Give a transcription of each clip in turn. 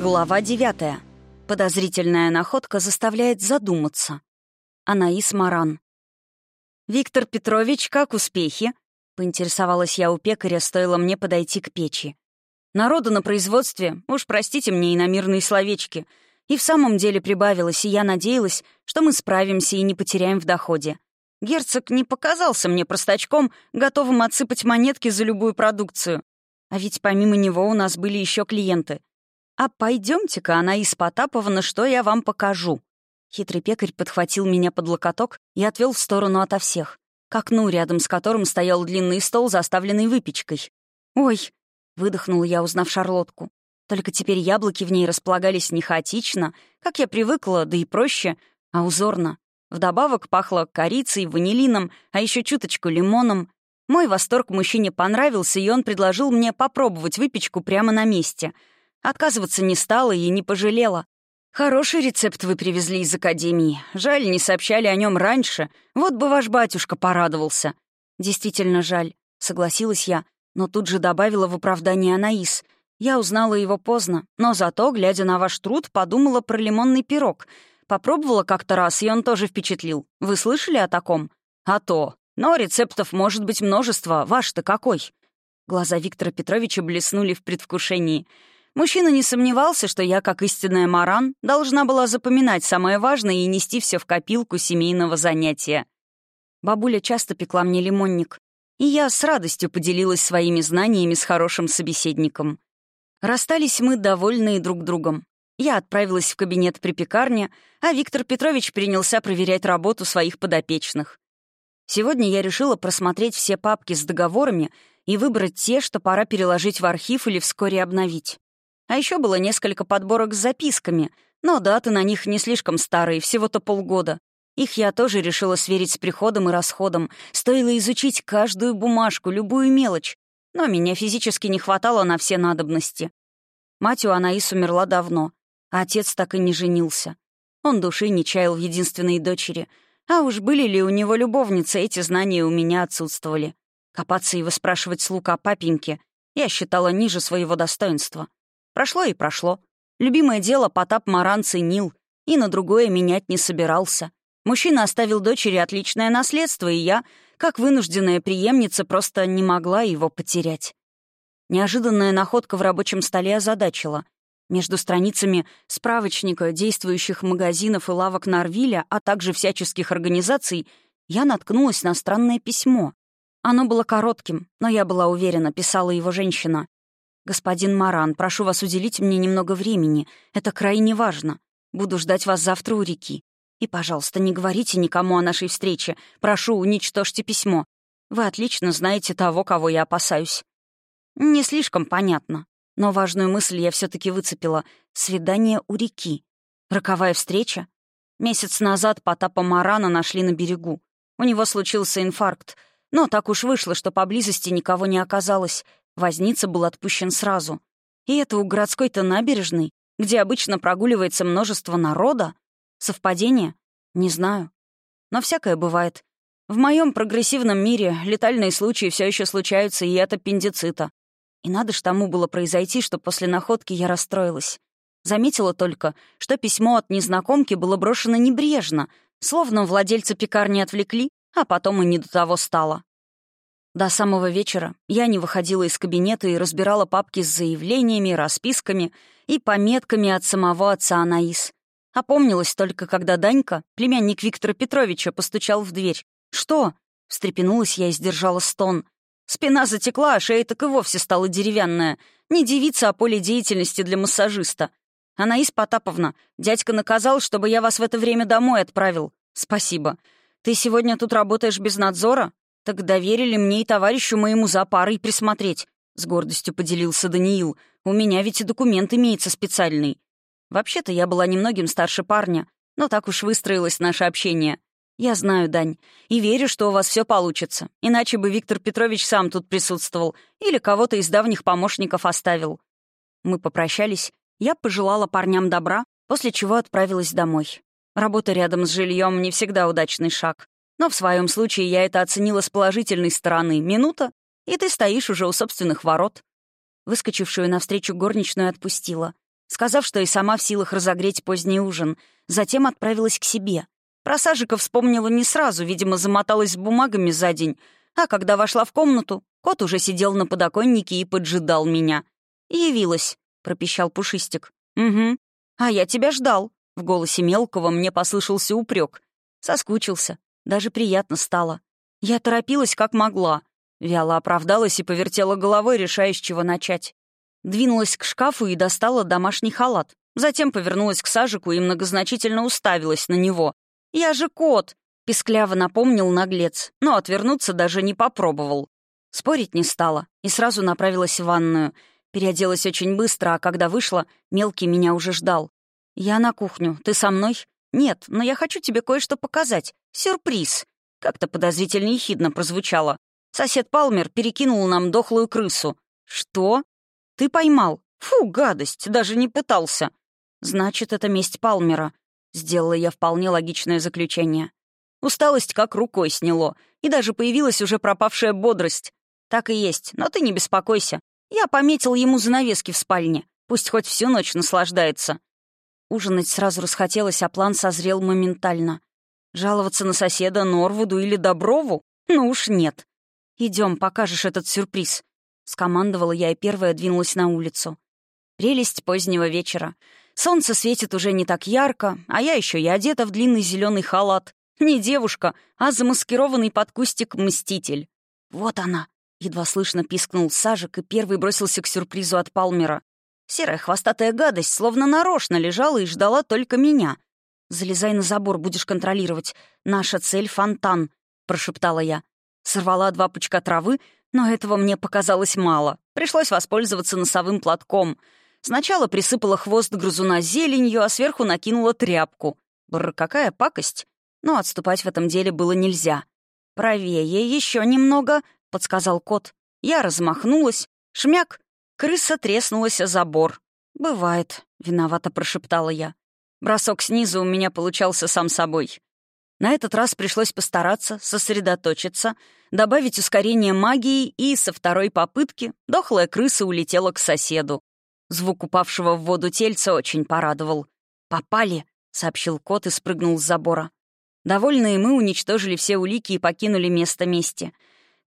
Глава девятая. Подозрительная находка заставляет задуматься. Анаис Маран. «Виктор Петрович, как успехи?» — поинтересовалась я у пекаря, стоило мне подойти к печи. «Народу на производстве, уж простите мне и на мирные словечки, и в самом деле прибавилось, и я надеялась, что мы справимся и не потеряем в доходе. Герцог не показался мне простачком, готовым отсыпать монетки за любую продукцию. А ведь помимо него у нас были еще клиенты — «А пойдемте-ка, Анаис Потаповна, что я вам покажу». Хитрый пекарь подхватил меня под локоток и отвел в сторону ото всех, к окну, рядом с которым стоял длинный стол, заставленный выпечкой. «Ой!» — выдохнула я, узнав шарлотку. Только теперь яблоки в ней располагались не хаотично, как я привыкла, да и проще, а узорно. Вдобавок пахло корицей, ванилином, а еще чуточку лимоном. Мой восторг мужчине понравился, и он предложил мне попробовать выпечку прямо на месте — Отказываться не стала и не пожалела. Хороший рецепт вы привезли из академии. Жаль, не сообщали о нем раньше. Вот бы ваш батюшка порадовался. Действительно жаль, согласилась я, но тут же добавила в оправдание Анаис. Я узнала его поздно, но зато, глядя на ваш труд, подумала про лимонный пирог. Попробовала как-то раз, и он тоже впечатлил. Вы слышали о таком? А то. Но рецептов может быть множество. Ваш-то какой? Глаза Виктора Петровича блеснули в предвкушении. Мужчина не сомневался, что я, как истинная Маран, должна была запоминать самое важное и нести все в копилку семейного занятия. Бабуля часто пекла мне лимонник, и я с радостью поделилась своими знаниями с хорошим собеседником. Расстались мы, довольные друг другом. Я отправилась в кабинет при пекарне, а Виктор Петрович принялся проверять работу своих подопечных. Сегодня я решила просмотреть все папки с договорами и выбрать те, что пора переложить в архив или вскоре обновить. А еще было несколько подборок с записками, но даты на них не слишком старые, всего-то полгода. Их я тоже решила сверить с приходом и расходом. Стоило изучить каждую бумажку, любую мелочь. Но меня физически не хватало на все надобности. Мать у Анаис умерла давно, а отец так и не женился. Он души не чаял в единственной дочери. А уж были ли у него любовницы, эти знания у меня отсутствовали. Копаться и выспрашивать слуг о папеньке я считала ниже своего достоинства. Прошло и прошло. Любимое дело Потап Маран ценил и на другое менять не собирался. Мужчина оставил дочери отличное наследство, и я, как вынужденная преемница, просто не могла его потерять. Неожиданная находка в рабочем столе озадачила. Между страницами справочника действующих магазинов и лавок Норвиля, а также всяческих организаций, я наткнулась на странное письмо. Оно было коротким, но я была уверена, писала его женщина. «Господин Маран, прошу вас уделить мне немного времени. Это крайне важно. Буду ждать вас завтра у реки. И, пожалуйста, не говорите никому о нашей встрече. Прошу, уничтожьте письмо. Вы отлично знаете того, кого я опасаюсь». Не слишком понятно. Но важную мысль я все таки выцепила. Свидание у реки. Роковая встреча? Месяц назад Потапа Марана нашли на берегу. У него случился инфаркт. Но так уж вышло, что поблизости никого не оказалось. Возница был отпущен сразу. И это у городской-то набережной, где обычно прогуливается множество народа. Совпадение? Не знаю. Но всякое бывает. В моем прогрессивном мире летальные случаи все еще случаются и от аппендицита. И надо ж тому было произойти, что после находки я расстроилась. Заметила только, что письмо от незнакомки было брошено небрежно, словно владельца пекарни отвлекли, а потом и не до того стало. До самого вечера я не выходила из кабинета и разбирала папки с заявлениями, расписками и пометками от самого отца Анаис. Опомнилась только, когда Данька, племянник Виктора Петровича, постучал в дверь. «Что?» — встрепенулась я и сдержала стон. Спина затекла, а шея так и вовсе стала деревянная. Не девица, а поле деятельности для массажиста. «Анаис Потаповна, дядька наказал, чтобы я вас в это время домой отправил. Спасибо. Ты сегодня тут работаешь без надзора?» «Так доверили мне и товарищу моему за парой присмотреть», — с гордостью поделился Даниил. «У меня ведь и документ имеется специальный». Вообще-то я была немногим старше парня, но так уж выстроилось наше общение. Я знаю, Дань, и верю, что у вас все получится. Иначе бы Виктор Петрович сам тут присутствовал или кого-то из давних помощников оставил. Мы попрощались, я пожелала парням добра, после чего отправилась домой. Работа рядом с жильем не всегда удачный шаг. Но в своем случае я это оценила с положительной стороны. Минута, и ты стоишь уже у собственных ворот. Выскочившую навстречу горничную отпустила. Сказав, что и сама в силах разогреть поздний ужин. Затем отправилась к себе. Про Сажика вспомнила не сразу, видимо, замоталась с бумагами за день. А когда вошла в комнату, кот уже сидел на подоконнике и поджидал меня. «Явилась», — пропищал Пушистик. «Угу. А я тебя ждал». В голосе мелкого мне послышался упрек. Соскучился. Даже приятно стало. Я торопилась, как могла. Вяло оправдалась и повертела головой, решая, с чего начать. Двинулась к шкафу и достала домашний халат. Затем повернулась к Сажику и многозначительно уставилась на него. «Я же кот!» — пискляво напомнил наглец, но отвернуться даже не попробовал. Спорить не стала и сразу направилась в ванную. Переоделась очень быстро, а когда вышла, мелкий меня уже ждал. «Я на кухню. Ты со мной?» «Нет, но я хочу тебе кое-что показать. Сюрприз!» Как-то подозрительно ехидно прозвучало. Сосед Палмер перекинул нам дохлую крысу. «Что?» «Ты поймал. Фу, гадость, даже не пытался». «Значит, это месть Палмера». Сделала я вполне логичное заключение. Усталость как рукой сняло, и даже появилась уже пропавшая бодрость. Так и есть, но ты не беспокойся. Я пометил ему занавески в спальне. Пусть хоть всю ночь наслаждается. Ужинать сразу расхотелось, а план созрел моментально. Жаловаться на соседа Норвуду или Доброву? Ну уж нет. Идем, покажешь этот сюрприз. Скомандовала я и первая двинулась на улицу. Прелесть позднего вечера. Солнце светит уже не так ярко, а я еще и одета в длинный зеленый халат. Не девушка, а замаскированный под кустик мститель. Вот она. Едва слышно пискнул Сажик и первый бросился к сюрпризу от Палмера. Серая хвостатая гадость словно нарочно лежала и ждала только меня. «Залезай на забор, будешь контролировать. Наша цель — фонтан», — прошептала я. Сорвала два пучка травы, но этого мне показалось мало. Пришлось воспользоваться носовым платком. Сначала присыпала хвост грызуна зеленью, а сверху накинула тряпку. Бррр, какая пакость. Но отступать в этом деле было нельзя. «Правее еще немного», — подсказал кот. Я размахнулась. Шмяк! Крыса треснулась о забор. «Бывает», — виновато прошептала я. Бросок снизу у меня получался сам собой. На этот раз пришлось постараться, сосредоточиться, добавить ускорение магии, и со второй попытки дохлая крыса улетела к соседу. Звук упавшего в воду тельца очень порадовал. «Попали», — сообщил кот и спрыгнул с забора. Довольные мы уничтожили все улики и покинули место мести.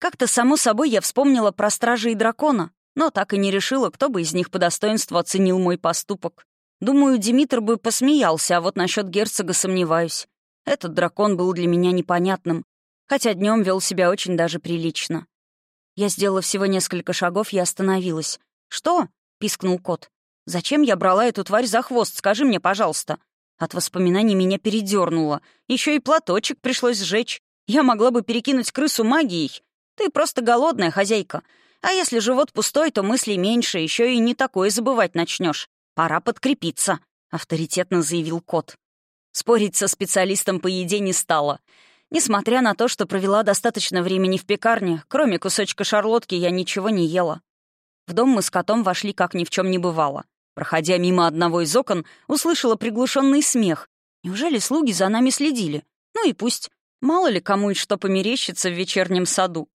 Как-то само собой я вспомнила про стражи и дракона но так и не решила, кто бы из них по достоинству оценил мой поступок. Думаю, Димитр бы посмеялся, а вот насчет герцога сомневаюсь. Этот дракон был для меня непонятным, хотя днем вел себя очень даже прилично. Я сделала всего несколько шагов и остановилась. «Что?» — пискнул кот. «Зачем я брала эту тварь за хвост? Скажи мне, пожалуйста». От воспоминаний меня передернуло. Еще и платочек пришлось сжечь. Я могла бы перекинуть крысу магией. Ты просто голодная хозяйка. А если живот пустой, то мыслей меньше, еще и не такое забывать начнешь. Пора подкрепиться», — авторитетно заявил кот. Спорить со специалистом по еде не стала. Несмотря на то, что провела достаточно времени в пекарне, кроме кусочка шарлотки я ничего не ела. В дом мы с котом вошли, как ни в чем не бывало. Проходя мимо одного из окон, услышала приглушенный смех. Неужели слуги за нами следили? Ну и пусть. Мало ли кому и что померещится в вечернем саду.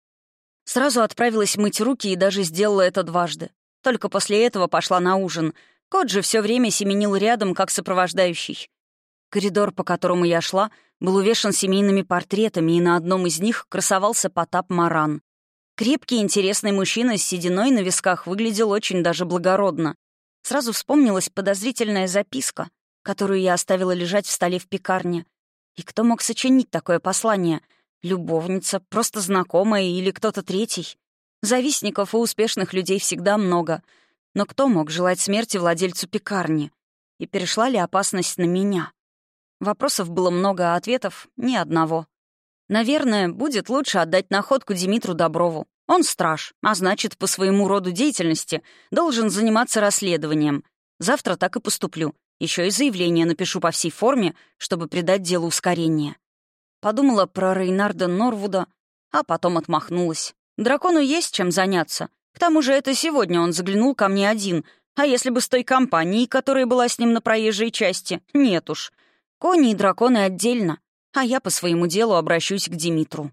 Сразу отправилась мыть руки и даже сделала это дважды. Только после этого пошла на ужин. Кот же все время семенил рядом, как сопровождающий. Коридор, по которому я шла, был увешан семейными портретами, и на одном из них красовался Потап Маран. Крепкий, интересный мужчина с сединой на висках выглядел очень даже благородно. Сразу вспомнилась подозрительная записка, которую я оставила лежать в столе в пекарне. И кто мог сочинить такое послание — Любовница, просто знакомая или кто-то третий. Завистников у успешных людей всегда много. Но кто мог желать смерти владельцу пекарни? И перешла ли опасность на меня? Вопросов было много, а ответов — ни одного. Наверное, будет лучше отдать находку Димитру Доброву. Он страж, а значит, по своему роду деятельности должен заниматься расследованием. Завтра так и поступлю. Еще и заявление напишу по всей форме, чтобы придать делу ускорение. Подумала про Рейнарда Норвуда, а потом отмахнулась. Дракону есть чем заняться. К тому же это сегодня он заглянул ко мне один, а если бы с той компанией, которая была с ним на проезжей части, нет уж. Кони и драконы отдельно, а я по своему делу обращусь к Димитру.